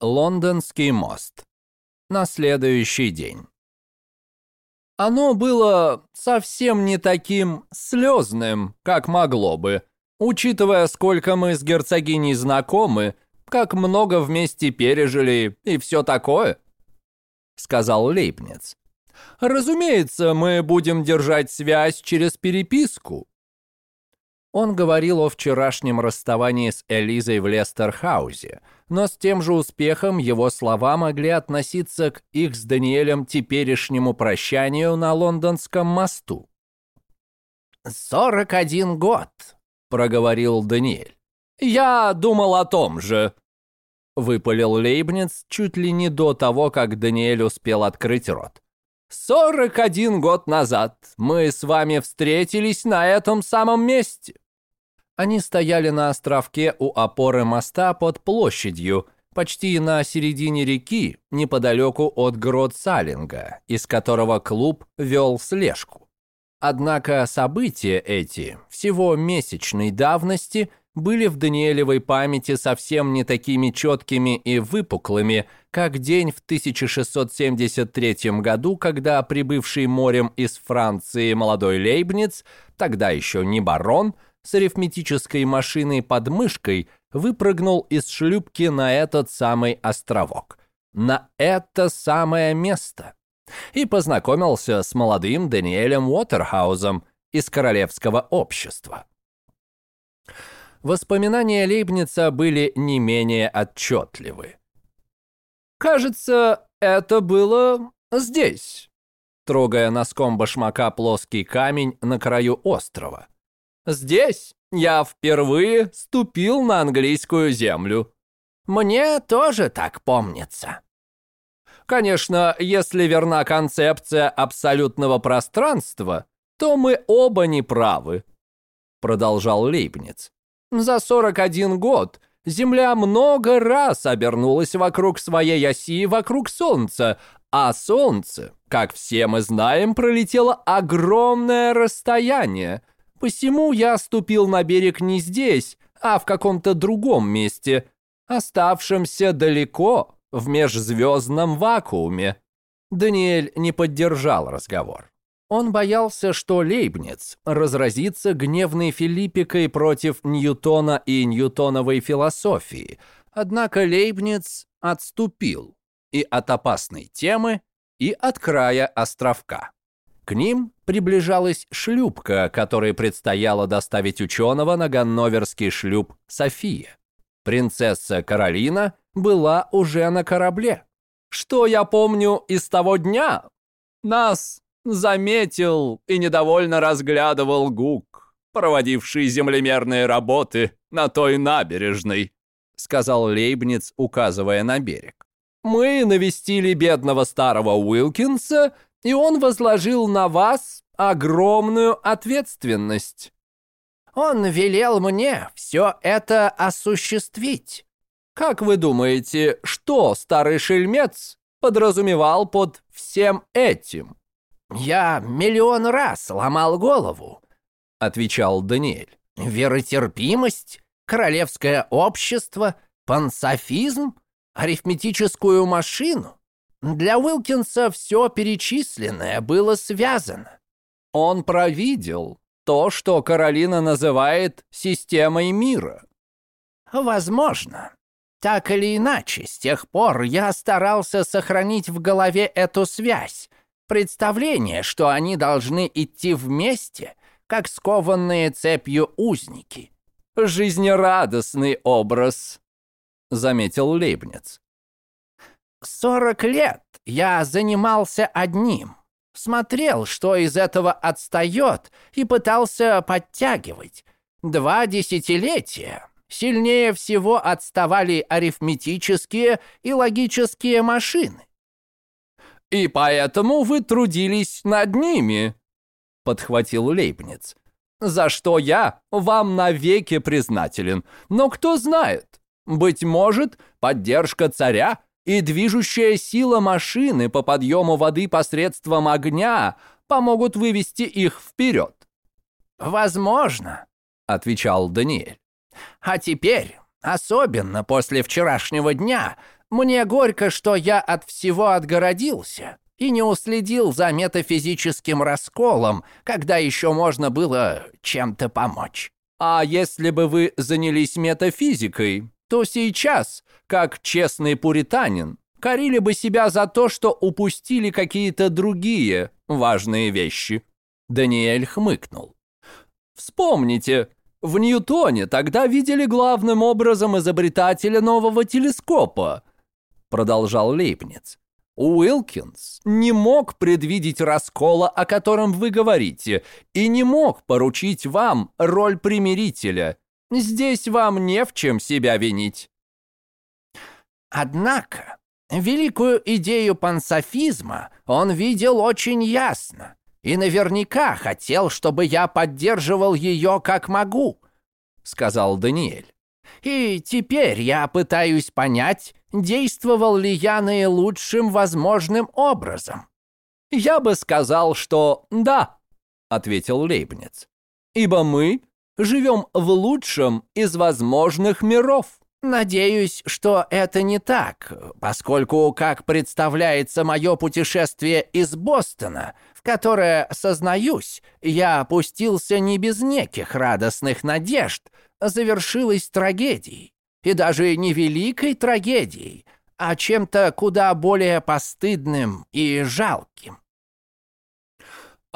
Лондонский мост. На следующий день. Оно было совсем не таким слезным, как могло бы, учитывая, сколько мы с герцогиней знакомы, как много вместе пережили и все такое, сказал Лейбниц. Разумеется, мы будем держать связь через переписку. Он говорил о вчерашнем расставании с Элизой в Лестерхаузе, но с тем же успехом его слова могли относиться к их с Даниэлем теперешнему прощанию на Лондонском мосту. «Сорок один год», — проговорил Даниэль. «Я думал о том же», — выпалил Лейбниц чуть ли не до того, как Даниэль успел открыть рот. «Сорок один год назад мы с вами встретились на этом самом месте». Они стояли на островке у опоры моста под площадью, почти на середине реки, неподалеку от Грот-Салинга, из которого клуб вел слежку. Однако события эти, всего месячной давности, были в Даниэлевой памяти совсем не такими четкими и выпуклыми, как день в 1673 году, когда прибывший морем из Франции молодой Лейбниц, тогда еще не барон, с арифметической машиной под мышкой выпрыгнул из шлюпки на этот самый островок. На это самое место. И познакомился с молодым Даниэлем Уотерхаузом из Королевского общества. Воспоминания Лейбница были не менее отчетливы. «Кажется, это было здесь», трогая носком башмака плоский камень на краю острова. «Здесь я впервые ступил на английскую землю». «Мне тоже так помнится». Конечно, если верна концепция абсолютного пространства, то мы оба не правы, продолжал Лейбниц. За 41 год Земля много раз обернулась вокруг своей оси вокруг Солнца, а Солнце, как все мы знаем, пролетело огромное расстояние. Посему я ступил на берег не здесь, а в каком-то другом месте, оставшемся далеко в межзвездном вакууме. Даниэль не поддержал разговор. Он боялся, что Лейбниц разразится гневной филиппикой против Ньютона и ньютоновой философии, однако Лейбниц отступил и от опасной темы, и от края островка. К ним приближалась шлюпка, которой предстояло доставить ученого на ганноверский шлюп «София». Принцесса Каролина была уже на корабле. Что я помню из того дня? Нас заметил и недовольно разглядывал Гук, проводивший землемерные работы на той набережной, сказал Лейбниц, указывая на берег. Мы навестили бедного старого Уилкинса, и он возложил на вас огромную ответственность. Он велел мне все это осуществить. Как вы думаете, что старый шельмец подразумевал под всем этим? «Я миллион раз ломал голову», — отвечал Даниэль. «Веротерпимость, королевское общество, пансофизм, арифметическую машину. Для Уилкинса все перечисленное было связано». Он провидел то, что Каролина называет системой мира. «Возможно. Так или иначе, с тех пор я старался сохранить в голове эту связь, представление, что они должны идти вместе, как скованные цепью узники. «Жизнерадостный образ», — заметил Лейбниц. «Сорок лет я занимался одним, смотрел, что из этого отстает, и пытался подтягивать. Два десятилетия сильнее всего отставали арифметические и логические машины. «И поэтому вы трудились над ними», — подхватил Лейбниц. «За что я вам навеки признателен. Но кто знает, быть может, поддержка царя и движущая сила машины по подъему воды посредством огня помогут вывести их вперед». «Возможно», — отвечал Даниэль. «А теперь, особенно после вчерашнего дня, Мне горько, что я от всего отгородился и не уследил за метафизическим расколом, когда еще можно было чем-то помочь. А если бы вы занялись метафизикой, то сейчас, как честный пуританин, корили бы себя за то, что упустили какие-то другие важные вещи. Даниэль хмыкнул. Вспомните, в Ньютоне тогда видели главным образом изобретателя нового телескопа, продолжал Лейбниц. Уилкинс не мог предвидеть раскола, о котором вы говорите, и не мог поручить вам роль примирителя. Здесь вам не в чем себя винить. Однако, великую идею пансофизма он видел очень ясно и наверняка хотел, чтобы я поддерживал ее как могу, сказал Даниэль. И теперь я пытаюсь понять, действовал ли я наилучшим возможным образом. «Я бы сказал, что да», — ответил Лейбниц. «Ибо мы живем в лучшем из возможных миров». Надеюсь, что это не так, поскольку, как представляется мое путешествие из Бостона, в которое, сознаюсь, я опустился не без неких радостных надежд, завершилось трагедией и даже не великой трагедией, а чем-то куда более постыдным и жалким.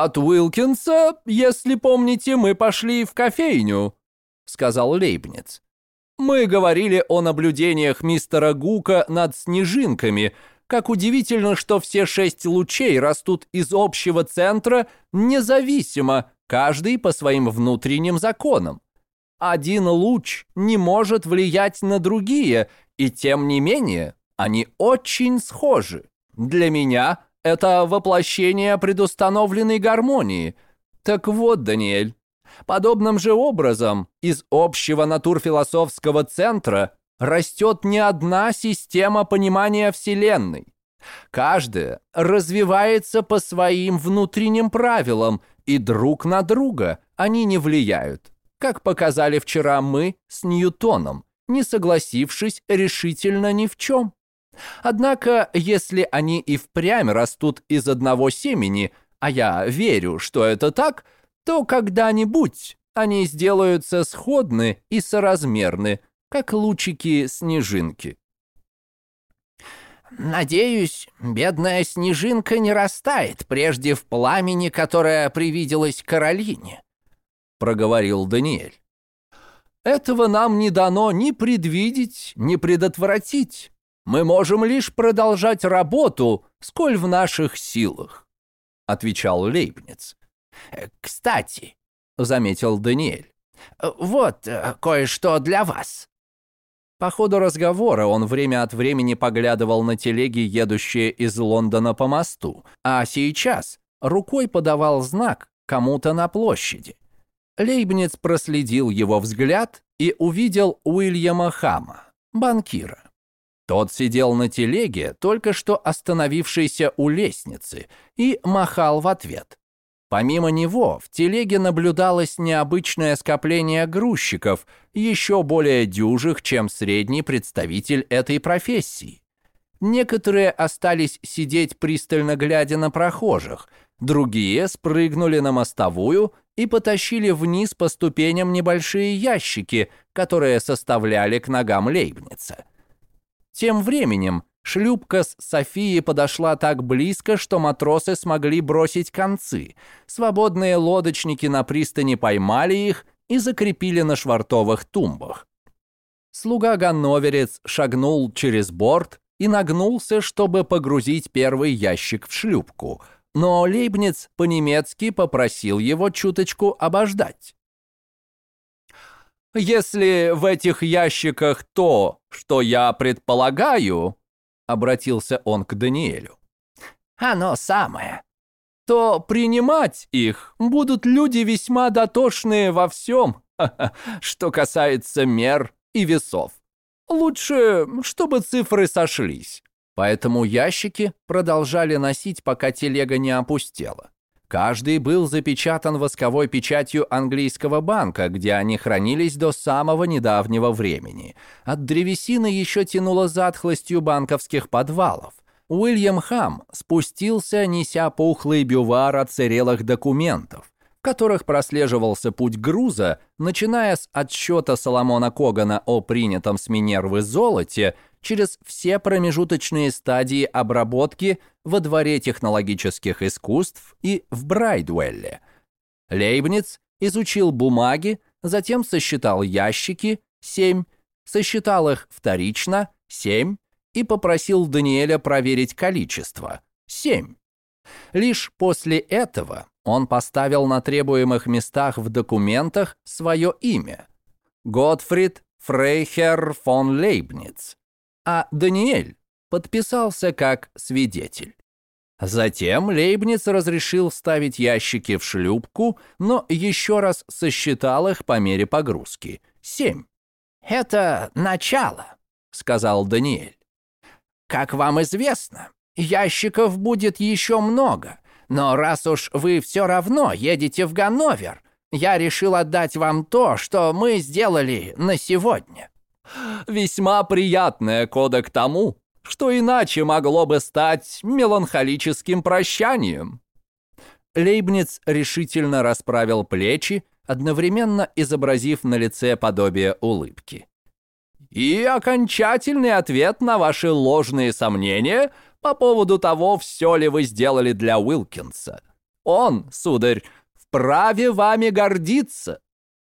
«От Уилкинса, если помните, мы пошли в кофейню», — сказал Лейбниц. «Мы говорили о наблюдениях мистера Гука над снежинками. Как удивительно, что все шесть лучей растут из общего центра независимо, каждый по своим внутренним законам. Один луч не может влиять на другие, и тем не менее они очень схожи. Для меня это воплощение предустановленной гармонии. Так вот, Даниэль, подобным же образом из общего натурфилософского центра растет не одна система понимания Вселенной. Каждая развивается по своим внутренним правилам, и друг на друга они не влияют как показали вчера мы с Ньютоном, не согласившись решительно ни в чем. Однако, если они и впрямь растут из одного семени, а я верю, что это так, то когда-нибудь они сделаются сходны и соразмерны, как лучики-снежинки. «Надеюсь, бедная снежинка не растает прежде в пламени, которое привиделось Каролине», — проговорил Даниэль. «Этого нам не дано ни предвидеть, ни предотвратить. Мы можем лишь продолжать работу, сколь в наших силах», — отвечал Лейбниц. «Э, «Кстати», — заметил Даниэль, — «вот э, кое-что для вас». По ходу разговора он время от времени поглядывал на телеги, едущие из Лондона по мосту, а сейчас рукой подавал знак кому-то на площади. Лейбниц проследил его взгляд и увидел Уильяма Хама, банкира. Тот сидел на телеге, только что остановившейся у лестницы, и махал в ответ. Помимо него, в телеге наблюдалось необычное скопление грузчиков, еще более дюжих, чем средний представитель этой профессии. Некоторые остались сидеть пристально глядя на прохожих, другие спрыгнули на мостовую и потащили вниз по ступеням небольшие ящики, которые составляли к ногам Лейбница. Тем временем шлюпка с Софией подошла так близко, что матросы смогли бросить концы. Свободные лодочники на пристани поймали их и закрепили на швартовых тумбах. Слуга-ганноверец шагнул через борт и нагнулся, чтобы погрузить первый ящик в шлюпку – но Лейбниц по-немецки попросил его чуточку обождать. «Если в этих ящиках то, что я предполагаю», — обратился он к Даниэлю, «оно самое», то принимать их будут люди весьма дотошные во всем, что касается мер и весов. Лучше, чтобы цифры сошлись. Поэтому ящики продолжали носить, пока телега не опустела. Каждый был запечатан восковой печатью английского банка, где они хранились до самого недавнего времени. От древесины еще тянуло затхлостью банковских подвалов. Уильям Хам спустился, неся пухлый бювар оцерелых документов, которых прослеживался путь груза, начиная с отсчета Соломона Когана о принятом с Минервы золоте – через все промежуточные стадии обработки во дворе технологических искусств и в Брайдвелле. Лейбниц изучил бумаги, затем сосчитал ящики, 7, сосчитал их вторично, 7, и попросил Даниэля проверить количество, 7. Лишь после этого он поставил на требуемых местах в документах свое имя. Готфрид Фрейхер фон Лейбниц а Даниэль подписался как свидетель. Затем Лейбниц разрешил ставить ящики в шлюпку, но еще раз сосчитал их по мере погрузки. Семь. «Это начало», — сказал Даниэль. «Как вам известно, ящиков будет еще много, но раз уж вы все равно едете в Ганновер, я решил отдать вам то, что мы сделали на сегодня». Весьма приятная кода к тому, что иначе могло бы стать меланхолическим прощанием. Лейбниц решительно расправил плечи, одновременно изобразив на лице подобие улыбки. И окончательный ответ на ваши ложные сомнения по поводу того, все ли вы сделали для Уилкинса. Он, сударь, вправе вами гордиться.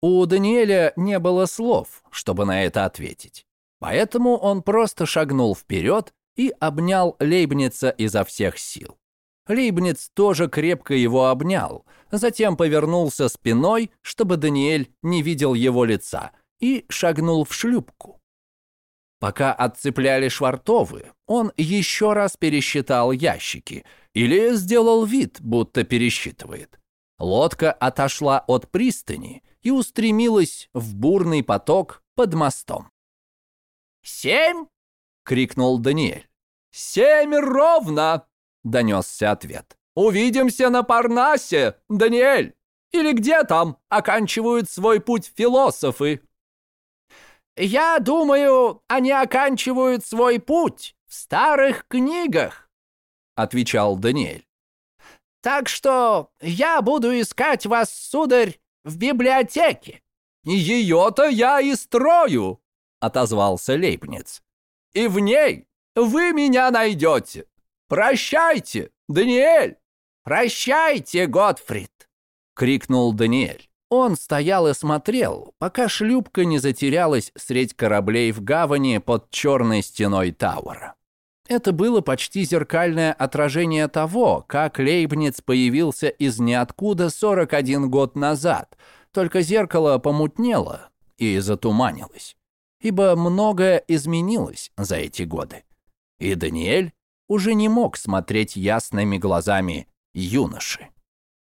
У Даниэля не было слов, чтобы на это ответить. Поэтому он просто шагнул вперед и обнял Лейбница изо всех сил. Лейбниц тоже крепко его обнял, затем повернулся спиной, чтобы Даниэль не видел его лица, и шагнул в шлюпку. Пока отцепляли швартовы, он еще раз пересчитал ящики или сделал вид, будто пересчитывает. Лодка отошла от пристани и устремилась в бурный поток под мостом. «Семь?» — крикнул Даниэль. «Семь ровно!» — донесся ответ. «Увидимся на Парнасе, Даниэль! Или где там оканчивают свой путь философы?» «Я думаю, они оканчивают свой путь в старых книгах», — отвечал Даниэль. «Так что я буду искать вас, сударь, в библиотеке». «Ее-то я и строю», — отозвался Лейбниц. «И в ней вы меня найдете. Прощайте, Даниэль!» «Прощайте, Готфрид!» — крикнул Даниэль. Он стоял и смотрел, пока шлюпка не затерялась средь кораблей в гавани под черной стеной Тауэра. Это было почти зеркальное отражение того, как Лейбниц появился из ниоткуда 41 год назад, только зеркало помутнело и затуманилось, ибо многое изменилось за эти годы. И Даниэль уже не мог смотреть ясными глазами юноши.